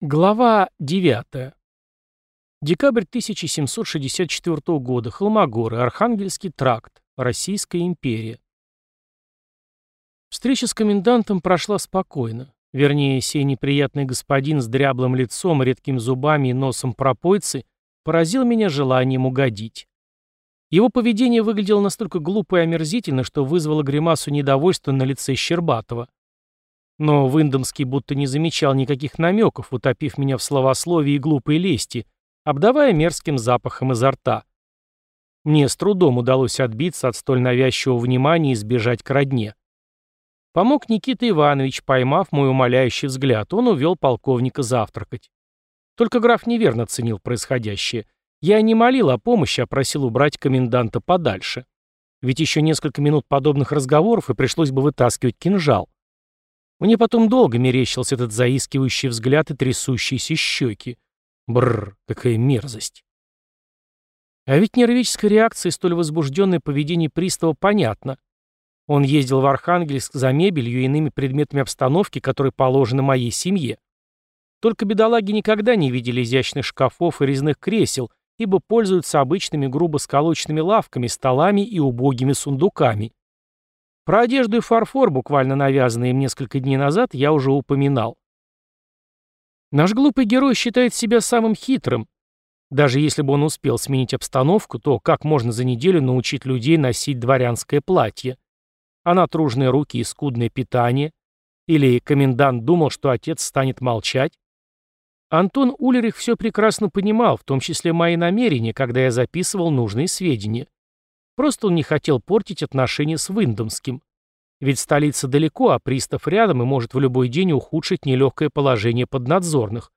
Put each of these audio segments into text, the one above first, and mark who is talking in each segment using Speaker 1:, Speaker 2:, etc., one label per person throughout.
Speaker 1: Глава 9. Декабрь 1764 года. Холмогоры. Архангельский тракт. Российская империя. Встреча с комендантом прошла спокойно. Вернее, сей неприятный господин с дряблым лицом, редкими зубами и носом пропойцы поразил меня желанием угодить. Его поведение выглядело настолько глупо и омерзительно, что вызвало гримасу недовольства на лице Щербатова. Но Виндомский будто не замечал никаких намеков, утопив меня в словословии и глупой лести, обдавая мерзким запахом изо рта. Мне с трудом удалось отбиться от столь навязчивого внимания и сбежать к родне. Помог Никита Иванович, поймав мой умоляющий взгляд, он увел полковника завтракать. Только граф неверно ценил происходящее. Я не молил о помощи, а просил убрать коменданта подальше. Ведь еще несколько минут подобных разговоров, и пришлось бы вытаскивать кинжал. Мне потом долго мерещился этот заискивающий взгляд и трясущиеся щеки. Бррр, какая мерзость. А ведь нервическая реакция и столь возбужденное поведение пристава понятно. Он ездил в Архангельск за мебелью и иными предметами обстановки, которые положены моей семье. Только бедолаги никогда не видели изящных шкафов и резных кресел, ибо пользуются обычными грубо сколоченными лавками, столами и убогими сундуками. Про одежду и фарфор, буквально навязанные им несколько дней назад, я уже упоминал. Наш глупый герой считает себя самым хитрым. Даже если бы он успел сменить обстановку, то как можно за неделю научить людей носить дворянское платье? А натруженные руки и скудное питание? Или комендант думал, что отец станет молчать? Антон Улерих все прекрасно понимал, в том числе мои намерения, когда я записывал нужные сведения. Просто он не хотел портить отношения с Виндомским. Ведь столица далеко, а пристав рядом и может в любой день ухудшить нелегкое положение поднадзорных.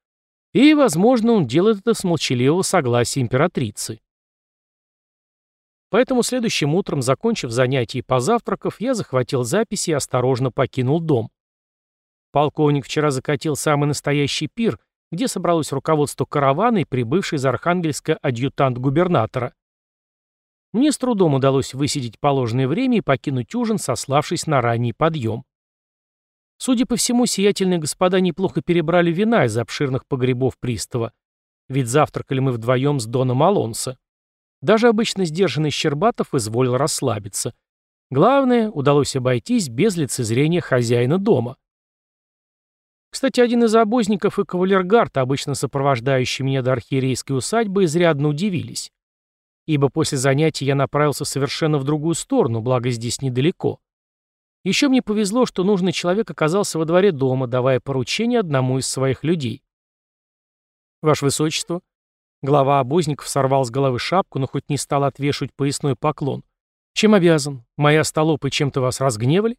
Speaker 1: И, возможно, он делает это с молчаливого согласия императрицы. Поэтому следующим утром, закончив занятия и позавтракав, я захватил записи и осторожно покинул дом. Полковник вчера закатил самый настоящий пир, где собралось руководство каравана и прибывший из Архангельска адъютант губернатора. Мне с трудом удалось высидеть положенное время и покинуть ужин, сославшись на ранний подъем. Судя по всему, сиятельные господа неплохо перебрали вина из обширных погребов пристава, ведь завтракали мы вдвоем с Доном Алонсо. Даже обычно сдержанный Щербатов изволил расслабиться. Главное, удалось обойтись без лицезрения хозяина дома. Кстати, один из обозников и кавалергард, обычно сопровождающий меня до архиерейской усадьбы, изрядно удивились ибо после занятий я направился совершенно в другую сторону, благо здесь недалеко. Еще мне повезло, что нужный человек оказался во дворе дома, давая поручение одному из своих людей. «Ваше Высочество», глава обозников сорвал с головы шапку, но хоть не стал отвешивать поясной поклон. «Чем обязан? Мои столопы чем-то вас разгневали?»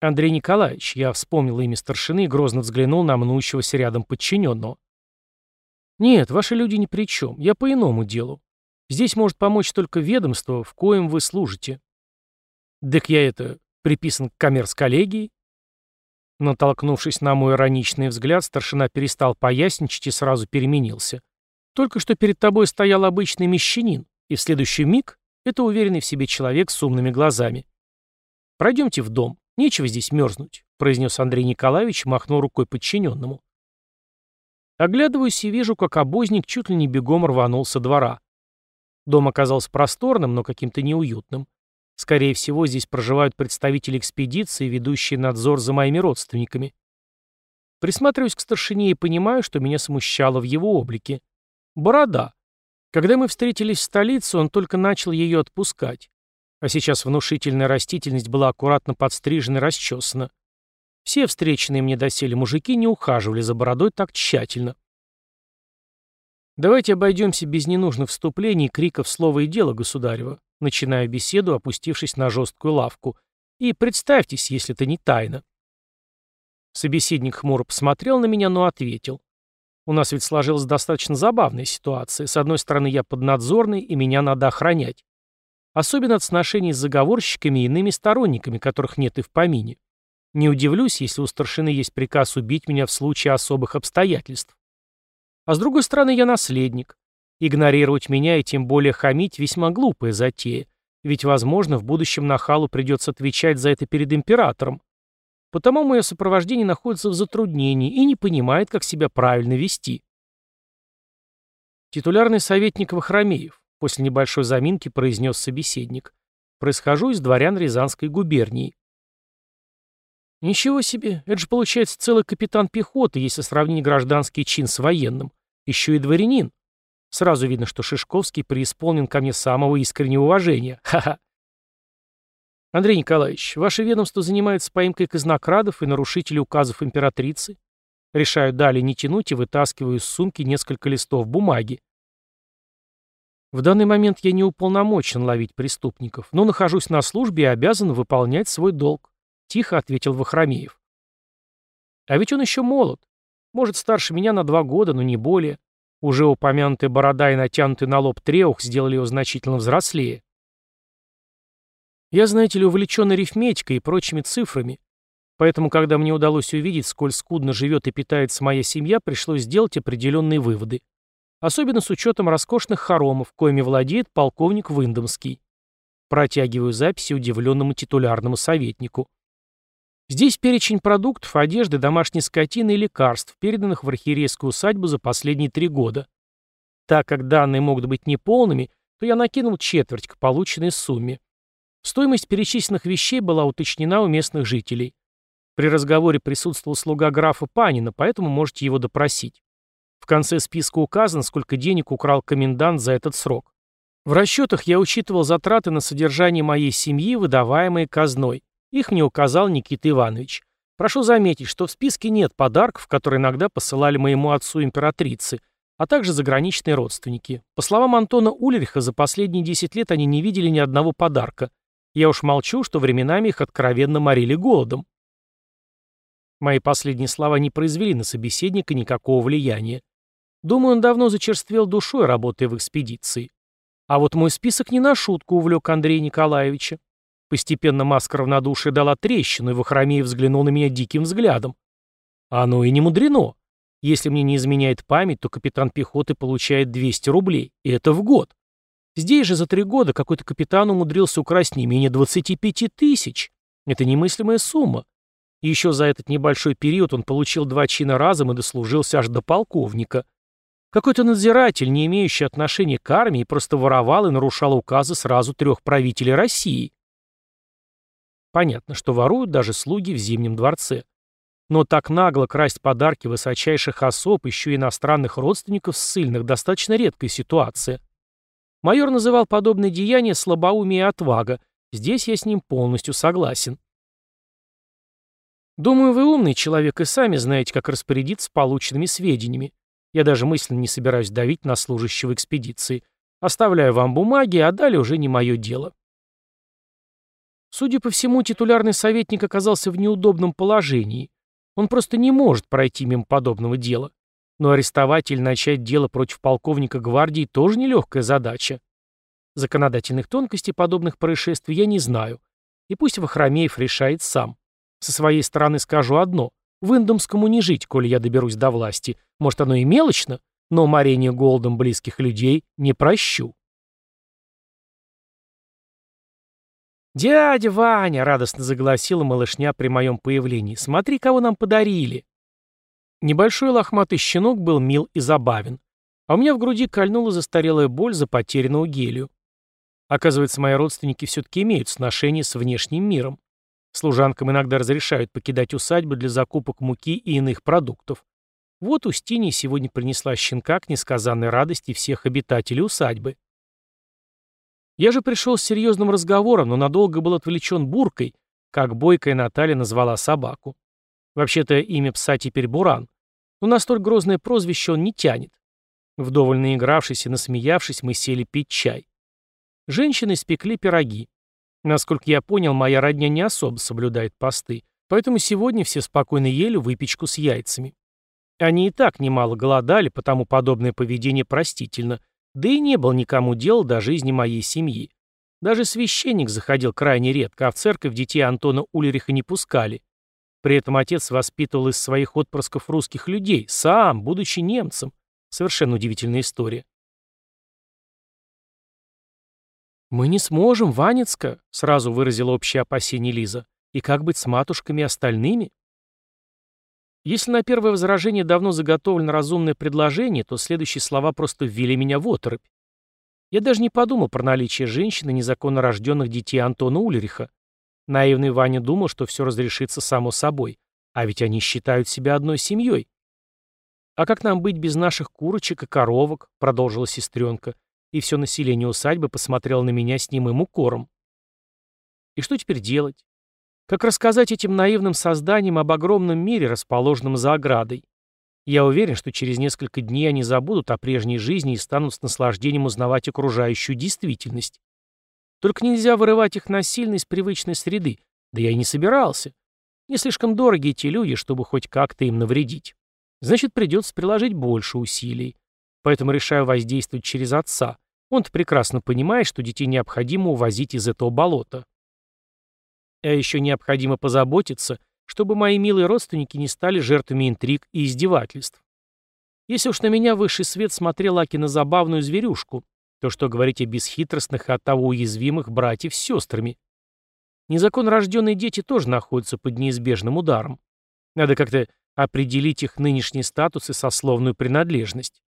Speaker 1: Андрей Николаевич, я вспомнил имя старшины и грозно взглянул на мнущегося рядом подчиненного. «Нет, ваши люди ни при чем. Я по иному делу. Здесь может помочь только ведомство, в коем вы служите. Так я это, приписан к коммерс-коллегии? Натолкнувшись на мой ироничный взгляд, старшина перестал поясничать и сразу переменился. Только что перед тобой стоял обычный мещанин, и в следующий миг это уверенный в себе человек с умными глазами. «Пройдемте в дом, нечего здесь мерзнуть», — произнес Андрей Николаевич, махнул рукой подчиненному. Оглядываюсь и вижу, как обозник чуть ли не бегом рванул со двора. Дом оказался просторным, но каким-то неуютным. Скорее всего, здесь проживают представители экспедиции, ведущие надзор за моими родственниками. Присматриваюсь к старшине и понимаю, что меня смущало в его облике. Борода. Когда мы встретились в столице, он только начал ее отпускать. А сейчас внушительная растительность была аккуратно подстрижена и расчесана. Все встреченные мне доселе мужики не ухаживали за бородой так тщательно. Давайте обойдемся без ненужных вступлений, криков слова и дела, государева, начиная беседу, опустившись на жесткую лавку. И представьтесь, если это не тайна. Собеседник хмуро посмотрел на меня, но ответил. У нас ведь сложилась достаточно забавная ситуация. С одной стороны, я поднадзорный, и меня надо охранять. Особенно от сношений с заговорщиками и иными сторонниками, которых нет и в помине. Не удивлюсь, если у старшины есть приказ убить меня в случае особых обстоятельств. А с другой стороны, я наследник. Игнорировать меня и тем более хамить весьма глупая затея. Ведь, возможно, в будущем Нахалу придется отвечать за это перед императором. потому мое сопровождение находится в затруднении и не понимает, как себя правильно вести. Титулярный советник Вахромеев, после небольшой заминки произнес собеседник. Происхожу из дворян Рязанской губернии. Ничего себе, это же получается целый капитан пехоты, если сравнить гражданский чин с военным. Еще и дворянин. Сразу видно, что Шишковский преисполнен ко мне самого искреннего уважения. Ха-ха. Андрей Николаевич, ваше ведомство занимается поимкой казнокрадов и нарушителей указов императрицы. Решаю далее не тянуть и вытаскиваю из сумки несколько листов бумаги. В данный момент я не уполномочен ловить преступников, но нахожусь на службе и обязан выполнять свой долг. Тихо ответил Вахромеев. А ведь он еще молод. Может, старше меня на два года, но не более. Уже упомянутая борода и натянутый на лоб треух сделали его значительно взрослее. Я, знаете ли, увлечен арифметикой и прочими цифрами. Поэтому, когда мне удалось увидеть, сколь скудно живет и питается моя семья, пришлось сделать определенные выводы. Особенно с учетом роскошных хоромов, коими владеет полковник Виндомский. Протягиваю записи удивленному титулярному советнику. Здесь перечень продуктов, одежды, домашней скотины и лекарств, переданных в архиерейскую усадьбу за последние три года. Так как данные могут быть неполными, то я накинул четверть к полученной сумме. Стоимость перечисленных вещей была уточнена у местных жителей. При разговоре присутствовал слуга графа Панина, поэтому можете его допросить. В конце списка указано, сколько денег украл комендант за этот срок. В расчетах я учитывал затраты на содержание моей семьи, выдаваемые казной. Их мне указал Никита Иванович. Прошу заметить, что в списке нет подарков, которые иногда посылали моему отцу императрицы, а также заграничные родственники. По словам Антона Ульриха, за последние 10 лет они не видели ни одного подарка. Я уж молчу, что временами их откровенно морили голодом. Мои последние слова не произвели на собеседника никакого влияния. Думаю, он давно зачерствел душой, работая в экспедиции. А вот мой список не на шутку увлек Андрея Николаевича. Постепенно маска равнодушия дала трещину, и Вахромеев взглянул на меня диким взглядом. Оно и не мудрено. Если мне не изменяет память, то капитан пехоты получает 200 рублей, и это в год. Здесь же за три года какой-то капитан умудрился украсть не менее 25 тысяч. Это немыслимая сумма. И еще за этот небольшой период он получил два чина разом и дослужился аж до полковника. Какой-то надзиратель, не имеющий отношения к армии, просто воровал и нарушал указы сразу трех правителей России. Понятно, что воруют даже слуги в Зимнем дворце. Но так нагло красть подарки высочайших особ, еще и иностранных родственников ссыльных, достаточно редкая ситуация. Майор называл подобное деяние слабоумие и отвага. Здесь я с ним полностью согласен. Думаю, вы умный человек и сами знаете, как распорядиться полученными сведениями. Я даже мысленно не собираюсь давить на служащего экспедиции. Оставляю вам бумаги, а далее уже не мое дело. Судя по всему, титулярный советник оказался в неудобном положении. Он просто не может пройти мимо подобного дела. Но арестовать или начать дело против полковника гвардии тоже нелегкая задача. Законодательных тонкостей подобных происшествий я не знаю. И пусть Вахромеев решает сам. Со своей стороны скажу одно. В Индомскому не жить, коли я доберусь до власти. Может, оно и мелочно, но морение голодом близких людей не прощу. «Дядя Ваня!» — радостно загласила малышня при моем появлении. «Смотри, кого нам подарили!» Небольшой лохматый щенок был мил и забавен. А у меня в груди кольнула застарелая боль за потерянного гелию. Оказывается, мои родственники все-таки имеют сношение с внешним миром. Служанкам иногда разрешают покидать усадьбы для закупок муки и иных продуктов. Вот Устинья сегодня принесла щенка к несказанной радости всех обитателей усадьбы. Я же пришел с серьезным разговором, но надолго был отвлечен буркой, как бойкая Наталья назвала собаку. Вообще-то имя пса теперь Буран, но на столь грозное прозвище он не тянет. Вдоволь наигравшись и насмеявшись, мы сели пить чай. Женщины испекли пироги. Насколько я понял, моя родня не особо соблюдает посты, поэтому сегодня все спокойно ели выпечку с яйцами. Они и так немало голодали, потому подобное поведение простительно – да и не был никому дел до жизни моей семьи. Даже священник заходил крайне редко, а в церковь детей Антона Ульриха не пускали. При этом отец воспитывал из своих отпрысков русских людей, сам, будучи немцем. Совершенно удивительная история. «Мы не сможем, Ванецка», — сразу выразила общее опасение Лиза. И как быть с матушками и остальными? Если на первое возражение давно заготовлено разумное предложение, то следующие слова просто ввели меня в оторопь. Я даже не подумал про наличие женщины незаконно рожденных детей Антона Ульриха. Наивный Ваня думал, что все разрешится само собой. А ведь они считают себя одной семьей. «А как нам быть без наших курочек и коровок?» — продолжила сестренка. И все население усадьбы посмотрело на меня с немым укором. И что теперь делать? Как рассказать этим наивным созданиям об огромном мире, расположенном за оградой? Я уверен, что через несколько дней они забудут о прежней жизни и станут с наслаждением узнавать окружающую действительность. Только нельзя вырывать их насильно из привычной среды. Да я и не собирался. Не слишком дороги эти люди, чтобы хоть как-то им навредить. Значит, придется приложить больше усилий. Поэтому решаю воздействовать через отца. Он-то прекрасно понимает, что детей необходимо увозить из этого болота. А еще необходимо позаботиться, чтобы мои милые родственники не стали жертвами интриг и издевательств. Если уж на меня высший свет смотрел Аки на забавную зверюшку, то что говорить о бесхитростных и оттого уязвимых братьев с сестрами? Незаконно рожденные дети тоже находятся под неизбежным ударом. Надо как-то определить их нынешний статус и сословную принадлежность.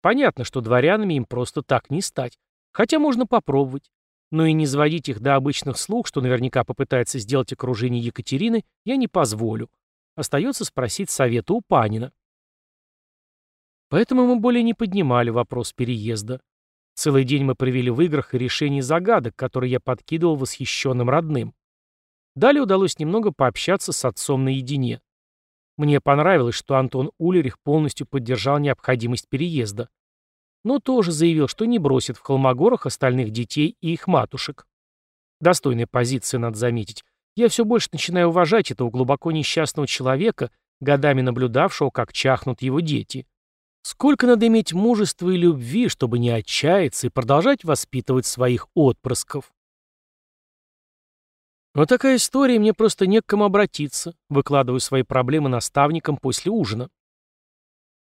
Speaker 1: Понятно, что дворянами им просто так не стать, хотя можно попробовать но и не сводить их до обычных слуг, что наверняка попытается сделать окружение Екатерины, я не позволю. Остается спросить совета у Панина. Поэтому мы более не поднимали вопрос переезда. Целый день мы провели в играх и решении загадок, которые я подкидывал восхищенным родным. Далее удалось немного пообщаться с отцом наедине. Мне понравилось, что Антон Улерих полностью поддержал необходимость переезда но тоже заявил, что не бросит в Холмогорах остальных детей и их матушек. Достойная позиция, надо заметить. Я все больше начинаю уважать этого глубоко несчастного человека, годами наблюдавшего, как чахнут его дети. Сколько надо иметь мужества и любви, чтобы не отчаяться и продолжать воспитывать своих отпрысков. Вот такая история, мне просто не к кому обратиться, выкладываю свои проблемы наставникам после ужина.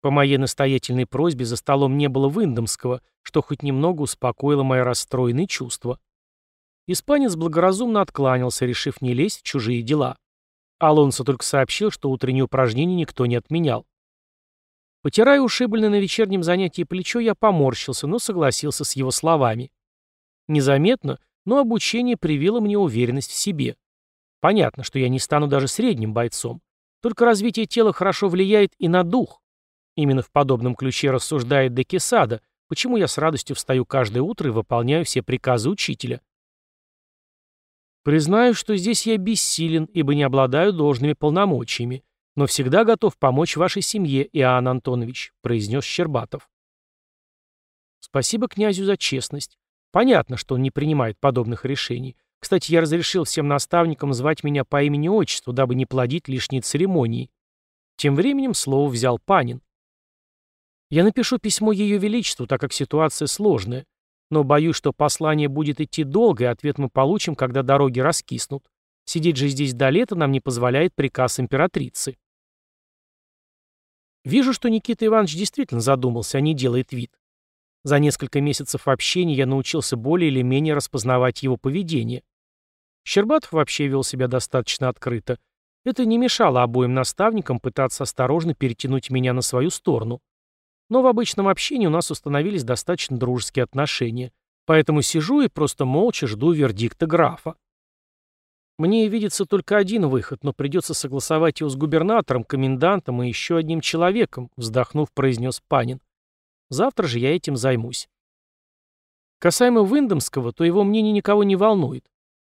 Speaker 1: По моей настоятельной просьбе за столом не было Виндомского, что хоть немного успокоило мои расстроенные чувства. Испанец благоразумно откланялся, решив не лезть в чужие дела. Алонсо только сообщил, что утренние упражнения никто не отменял. Потирая ушибленное на вечернем занятии плечо, я поморщился, но согласился с его словами. Незаметно, но обучение привило мне уверенность в себе. Понятно, что я не стану даже средним бойцом. Только развитие тела хорошо влияет и на дух. Именно в подобном ключе рассуждает Декисада, почему я с радостью встаю каждое утро и выполняю все приказы учителя. Признаю, что здесь я бессилен, ибо не обладаю должными полномочиями, но всегда готов помочь вашей семье, Иоанн Антонович», — произнес Щербатов. Спасибо князю за честность. Понятно, что он не принимает подобных решений. Кстати, я разрешил всем наставникам звать меня по имени-отчеству, дабы не плодить лишние церемонии. Тем временем слово взял Панин. Я напишу письмо Ее Величеству, так как ситуация сложная. Но боюсь, что послание будет идти долго, и ответ мы получим, когда дороги раскиснут. Сидеть же здесь до лета нам не позволяет приказ императрицы. Вижу, что Никита Иванович действительно задумался, а не делает вид. За несколько месяцев общения я научился более или менее распознавать его поведение. Щербатов вообще вел себя достаточно открыто. Это не мешало обоим наставникам пытаться осторожно перетянуть меня на свою сторону. Но в обычном общении у нас установились достаточно дружеские отношения, поэтому сижу и просто молча жду вердикта графа. Мне видится только один выход, но придется согласовать его с губернатором, комендантом и еще одним человеком, вздохнув, произнес Панин. Завтра же я этим займусь. Касаемо Виндомского, то его мнение никого не волнует.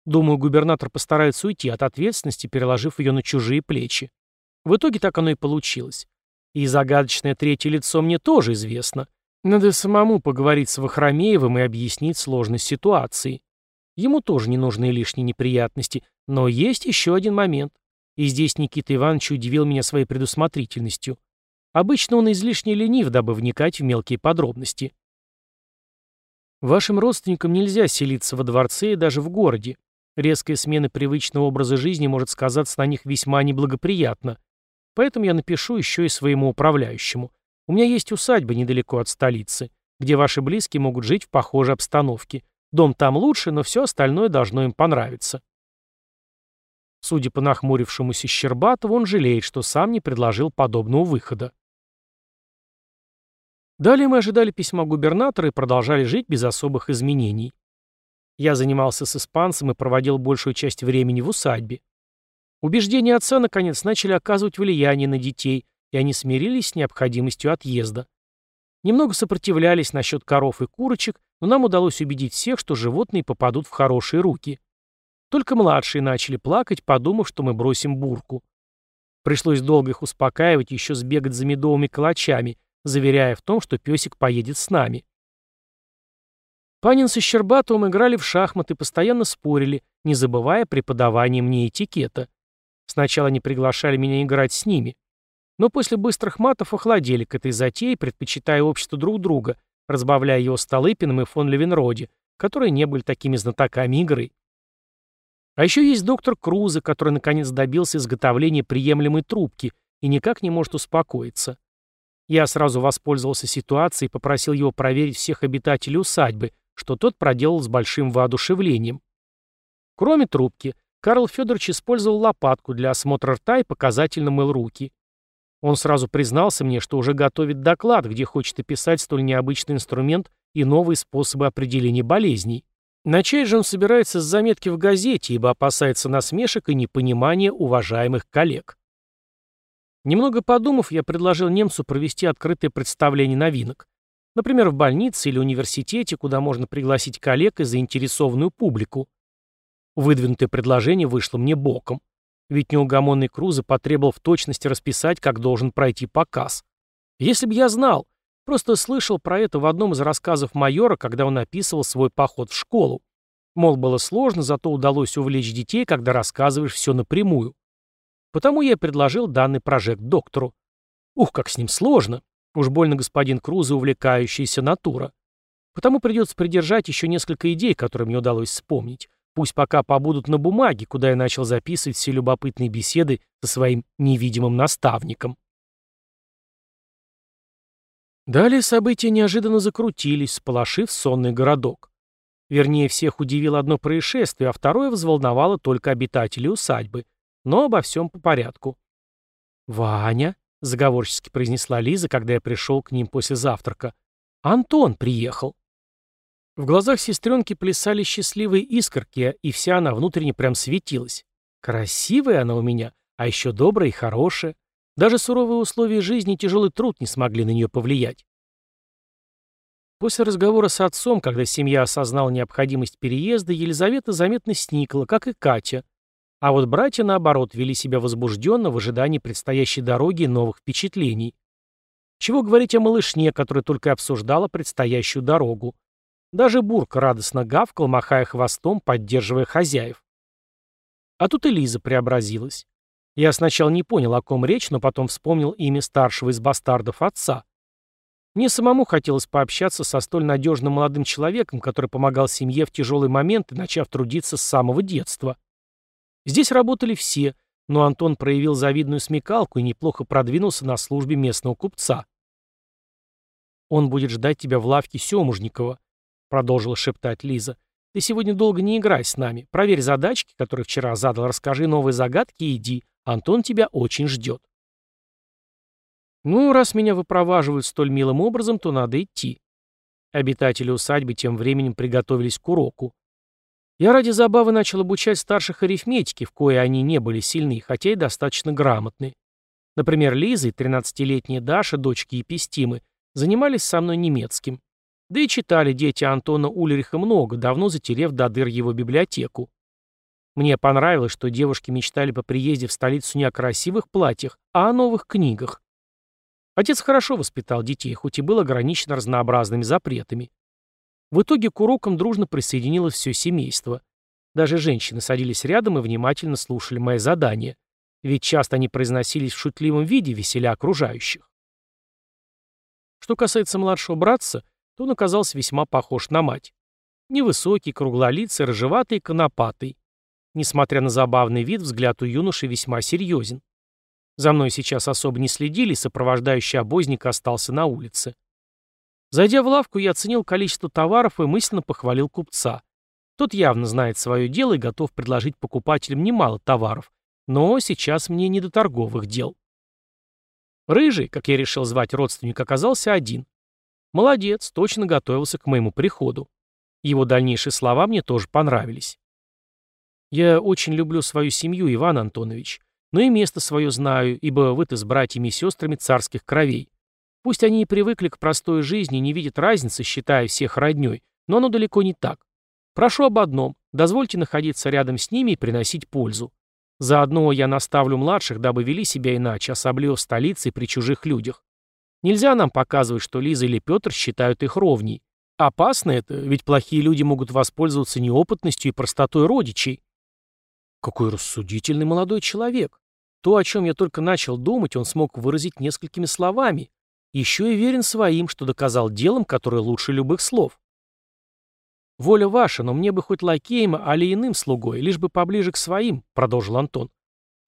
Speaker 1: Думаю, губернатор постарается уйти от ответственности, переложив ее на чужие плечи. В итоге так оно и получилось. И загадочное третье лицо мне тоже известно. Надо самому поговорить с Вахромеевым и объяснить сложность ситуации. Ему тоже не нужны лишние неприятности. Но есть еще один момент. И здесь Никита Иванович удивил меня своей предусмотрительностью. Обычно он излишне ленив, дабы вникать в мелкие подробности. Вашим родственникам нельзя селиться во дворце и даже в городе. Резкая смена привычного образа жизни может сказаться на них весьма неблагоприятно. Поэтому я напишу еще и своему управляющему. У меня есть усадьба недалеко от столицы, где ваши близкие могут жить в похожей обстановке. Дом там лучше, но все остальное должно им понравиться. Судя по нахмурившемуся Щербатову, он жалеет, что сам не предложил подобного выхода. Далее мы ожидали письма губернатора и продолжали жить без особых изменений. Я занимался с испанцем и проводил большую часть времени в усадьбе. Убеждения отца, наконец, начали оказывать влияние на детей, и они смирились с необходимостью отъезда. Немного сопротивлялись насчет коров и курочек, но нам удалось убедить всех, что животные попадут в хорошие руки. Только младшие начали плакать, подумав, что мы бросим бурку. Пришлось долго их успокаивать, еще сбегать за медовыми калачами, заверяя в том, что песик поедет с нами. Панин со Щербатовым играли в шахматы, постоянно спорили, не забывая преподавания мне этикета. Сначала они приглашали меня играть с ними. Но после быстрых матов охладели к этой затее, предпочитая общество друг друга, разбавляя его Столыпиным и фон Левенроде, которые не были такими знатоками игры. А еще есть доктор Крузе, который наконец добился изготовления приемлемой трубки и никак не может успокоиться. Я сразу воспользовался ситуацией и попросил его проверить всех обитателей усадьбы, что тот проделал с большим воодушевлением. Кроме трубки, Карл Федорович использовал лопатку для осмотра рта и показательно мыл руки. Он сразу признался мне, что уже готовит доклад, где хочет описать столь необычный инструмент и новые способы определения болезней. Начать же он собирается с заметки в газете, ибо опасается насмешек и непонимания уважаемых коллег. Немного подумав, я предложил немцу провести открытое представление новинок. Например, в больнице или университете, куда можно пригласить коллег и заинтересованную публику. Выдвинутое предложение вышло мне боком. Ведь неугомонный Круза потребовал в точности расписать, как должен пройти показ. Если бы я знал, просто слышал про это в одном из рассказов майора, когда он описывал свой поход в школу. Мол, было сложно, зато удалось увлечь детей, когда рассказываешь все напрямую. Потому я предложил данный прожект доктору. Ух, как с ним сложно. Уж больно господин Круза увлекающаяся натура. Потому придется придержать еще несколько идей, которые мне удалось вспомнить. Пусть пока побудут на бумаге, куда я начал записывать все любопытные беседы со своим невидимым наставником. Далее события неожиданно закрутились, сполошив сонный городок. Вернее, всех удивило одно происшествие, а второе взволновало только обитателей усадьбы — но обо всем по порядку. «Ваня», — заговорчески произнесла Лиза, когда я пришел к ним после завтрака, — «Антон приехал». В глазах сестренки плясали счастливые искорки, и вся она внутренне прям светилась. Красивая она у меня, а еще добрая и хорошая. Даже суровые условия жизни и тяжелый труд не смогли на нее повлиять. После разговора с отцом, когда семья осознала необходимость переезда, Елизавета заметно сникла, как и Катя, а вот братья, наоборот, вели себя возбужденно в ожидании предстоящей дороги и новых впечатлений. Чего говорить о малышне, которая только обсуждала предстоящую дорогу. Даже Бурка радостно гавкал, махая хвостом, поддерживая хозяев. А тут и Лиза преобразилась. Я сначала не понял, о ком речь, но потом вспомнил имя старшего из бастардов отца. Мне самому хотелось пообщаться со столь надежным молодым человеком, который помогал семье в тяжелый момент, начав трудиться с самого детства. Здесь работали все, но Антон проявил завидную смекалку и неплохо продвинулся на службе местного купца. «Он будет ждать тебя в лавке Семужникова», — продолжила шептать Лиза. «Ты сегодня долго не играй с нами. Проверь задачки, которые вчера задал, расскажи новые загадки и иди. Антон тебя очень ждет». «Ну, раз меня выпроваживают столь милым образом, то надо идти». Обитатели усадьбы тем временем приготовились к уроку. Я ради забавы начал обучать старших арифметики, в кое они не были сильны, хотя и достаточно грамотны. Например, Лиза и 13-летняя Даша, дочки Епистимы, занимались со мной немецким. Да и читали дети Антона Ульриха много, давно затерев до дыр его библиотеку. Мне понравилось, что девушки мечтали по приезде в столицу не о красивых платьях, а о новых книгах. Отец хорошо воспитал детей, хоть и был ограничен разнообразными запретами. В итоге к урокам дружно присоединилось все семейство. Даже женщины садились рядом и внимательно слушали мои задания, ведь часто они произносились в шутливом виде, веселя окружающих. Что касается младшего братца, то он оказался весьма похож на мать. Невысокий, круглолицый, рыжеватый, конопатый. Несмотря на забавный вид, взгляд у юноши весьма серьезен. За мной сейчас особо не следили, сопровождающий обозник остался на улице. Зайдя в лавку, я оценил количество товаров и мысленно похвалил купца. Тот явно знает свое дело и готов предложить покупателям немало товаров, Но сейчас мне не до торговых дел. Рыжий, как я решил звать родственник, оказался один. Молодец, точно готовился к моему приходу. Его дальнейшие слова мне тоже понравились. Я очень люблю свою семью, Иван Антонович, но и место свое знаю, ибо вы-то с братьями и сестрами царских кровей. Пусть они и привыкли к простой жизни не видят разницы, считая всех роднёй, но оно далеко не так. Прошу об одном, дозвольте находиться рядом с ними и приносить пользу. Заодно я наставлю младших, дабы вели себя иначе, особливо в столице и при чужих людях. Нельзя нам показывать, что Лиза или Петр считают их ровней. Опасно это, ведь плохие люди могут воспользоваться неопытностью и простотой родичей. Какой рассудительный молодой человек. То, о чем я только начал думать, он смог выразить несколькими словами. Еще и верен своим, что доказал делом, которое лучше любых слов. «Воля ваша, но мне бы хоть лакеем, али иным слугой, лишь бы поближе к своим», — продолжил Антон.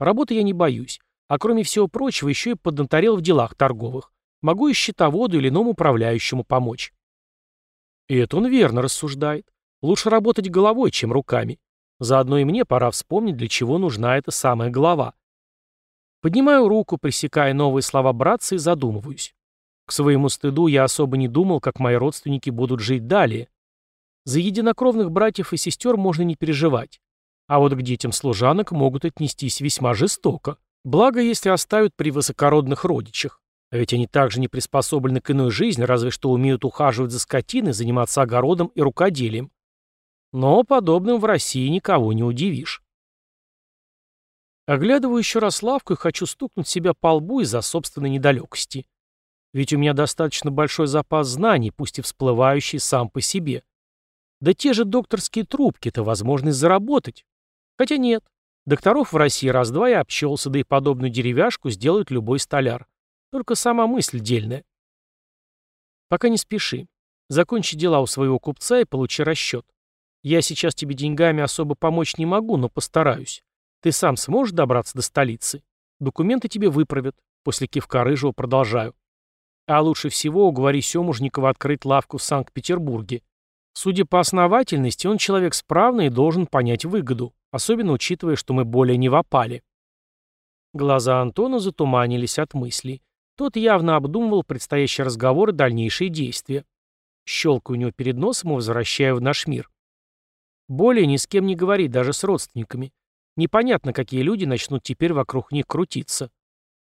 Speaker 1: «Работы я не боюсь, а кроме всего прочего еще и поднаторел в делах торговых. Могу и счетоводу или иному управляющему помочь». И это он верно рассуждает. Лучше работать головой, чем руками. Заодно и мне пора вспомнить, для чего нужна эта самая голова. Поднимаю руку, пресекая новые слова братца и задумываюсь. К своему стыду я особо не думал, как мои родственники будут жить далее. За единокровных братьев и сестер можно не переживать. А вот к детям служанок могут отнестись весьма жестоко. Благо, если оставят при высокородных родичах. А ведь они также не приспособлены к иной жизни, разве что умеют ухаживать за скотиной, заниматься огородом и рукоделием. Но подобным в России никого не удивишь. Оглядываю еще раз лавку и хочу стукнуть себя по лбу из-за собственной недалекости. Ведь у меня достаточно большой запас знаний, пусть и всплывающий сам по себе. Да те же докторские трубки — это возможность заработать. Хотя нет. Докторов в России раз-два я обчелся, да и подобную деревяшку сделает любой столяр. Только сама мысль дельная. Пока не спеши. Закончи дела у своего купца и получи расчет. Я сейчас тебе деньгами особо помочь не могу, но постараюсь. Ты сам сможешь добраться до столицы? Документы тебе выправят. После кивка рыжего продолжаю. А лучше всего уговори Семужникова открыть лавку в Санкт-Петербурге. Судя по основательности, он человек справный и должен понять выгоду, особенно учитывая, что мы более не в опале. Глаза Антона затуманились от мыслей. Тот явно обдумывал предстоящий разговор и дальнейшие действия. Щелкаю у него перед носом и возвращаю в наш мир. Более ни с кем не говори, даже с родственниками. Непонятно, какие люди начнут теперь вокруг них крутиться.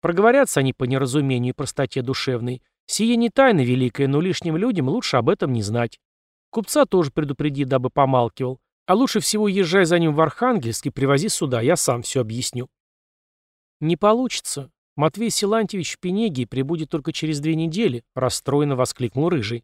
Speaker 1: Проговорятся они по неразумению и простоте душевной. Сие не тайна великая, но лишним людям лучше об этом не знать. Купца тоже предупреди, дабы помалкивал. А лучше всего езжай за ним в Архангельск и привози сюда, я сам все объясню. Не получится. Матвей Силантьевич в Пенегии прибудет только через две недели, расстроенно воскликнул Рыжий.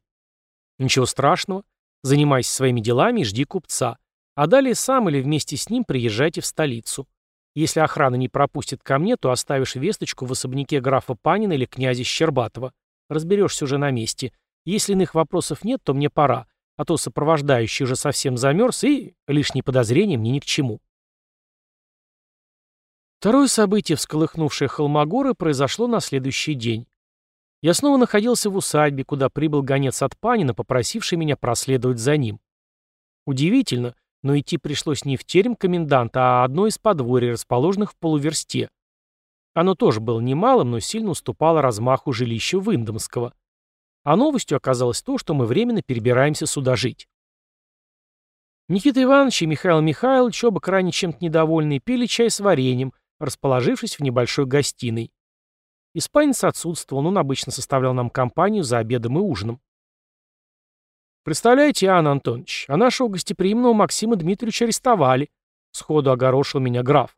Speaker 1: Ничего страшного. Занимайся своими делами и жди купца. А далее сам или вместе с ним приезжайте в столицу. Если охрана не пропустит ко мне, то оставишь весточку в особняке графа Панина или князя Щербатова. Разберешься уже на месте. Если иных вопросов нет, то мне пора, а то сопровождающий уже совсем замерз, и лишние подозрения мне ни к чему. Второе событие, всколыхнувшее Холмогоры, произошло на следующий день. Я снова находился в усадьбе, куда прибыл гонец от Панина, попросивший меня проследовать за ним. Удивительно, но идти пришлось не в терем коменданта, а одно из подворий, расположенных в полуверсте. Оно тоже было немалым, но сильно уступало размаху жилища Виндомского. А новостью оказалось то, что мы временно перебираемся сюда жить. Никита Иванович и Михаил Михайлович, оба крайне чем-то недовольные, пили чай с вареньем, расположившись в небольшой гостиной. Испанец отсутствовал, он обычно составлял нам компанию за обедом и ужином. «Представляете, Иоанн Антонович, а нашего гостеприимного Максима Дмитриевича арестовали», — сходу огорошил меня граф.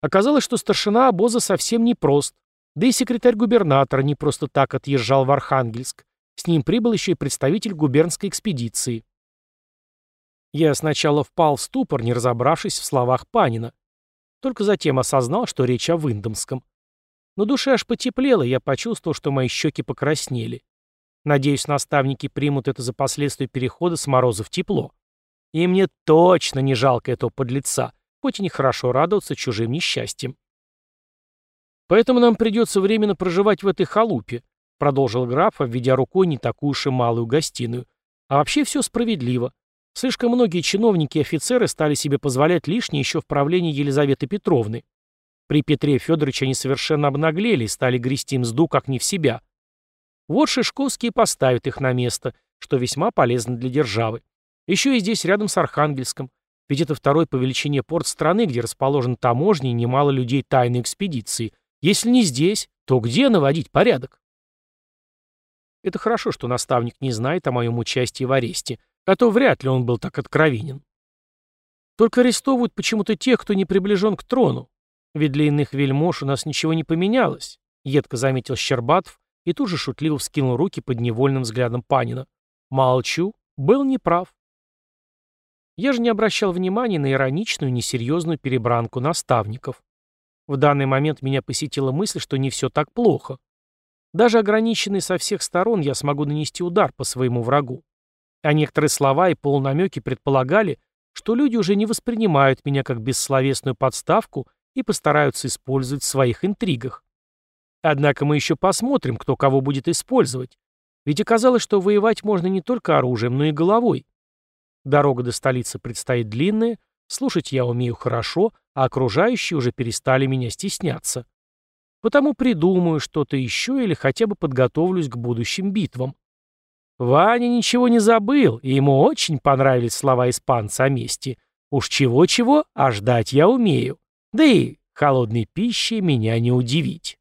Speaker 1: Оказалось, что старшина обоза совсем непрост, да и секретарь губернатора не просто так отъезжал в Архангельск. С ним прибыл еще и представитель губернской экспедиции. Я сначала впал в ступор, не разобравшись в словах Панина. Только затем осознал, что речь о Виндомском. На душе аж потеплело, я почувствовал, что мои щеки покраснели. Надеюсь, наставники примут это за последствия перехода с мороза в тепло. И мне точно не жалко этого подлеца, хоть и нехорошо радоваться чужим несчастьем. Поэтому нам придется временно проживать в этой халупе, продолжил граф, обведя рукой не такую уж и малую гостиную. А вообще все справедливо. Слишком многие чиновники и офицеры стали себе позволять лишнее еще в правлении Елизаветы Петровны. При Петре Федоровиче они совершенно обнаглели и стали грести мзду как не в себя. Вот Шишковские поставят их на место, что весьма полезно для державы. Еще и здесь, рядом с Архангельском. Ведь это второй по величине порт страны, где расположен таможня и немало людей тайной экспедиции. Если не здесь, то где наводить порядок? Это хорошо, что наставник не знает о моем участии в аресте, а то вряд ли он был так откровенен. Только арестовывают почему-то тех, кто не приближен к трону. Ведь для иных вельмож у нас ничего не поменялось, едко заметил Щербатов и тут же шутливо вскинул руки под невольным взглядом Панина. Молчу, был неправ. Я же не обращал внимания на ироничную, несерьезную перебранку наставников. В данный момент меня посетила мысль, что не все так плохо. Даже ограниченный со всех сторон я смогу нанести удар по своему врагу. А некоторые слова и полунамеки предполагали, что люди уже не воспринимают меня как бессловесную подставку и постараются использовать в своих интригах. Однако мы еще посмотрим, кто кого будет использовать. Ведь оказалось, что воевать можно не только оружием, но и головой. Дорога до столицы предстоит длинная, слушать я умею хорошо, а окружающие уже перестали меня стесняться. Потому придумаю что-то еще или хотя бы подготовлюсь к будущим битвам. Ваня ничего не забыл, и ему очень понравились слова испанца о мести. Уж чего-чего, а ждать я умею. Да и холодной пищей меня не удивить.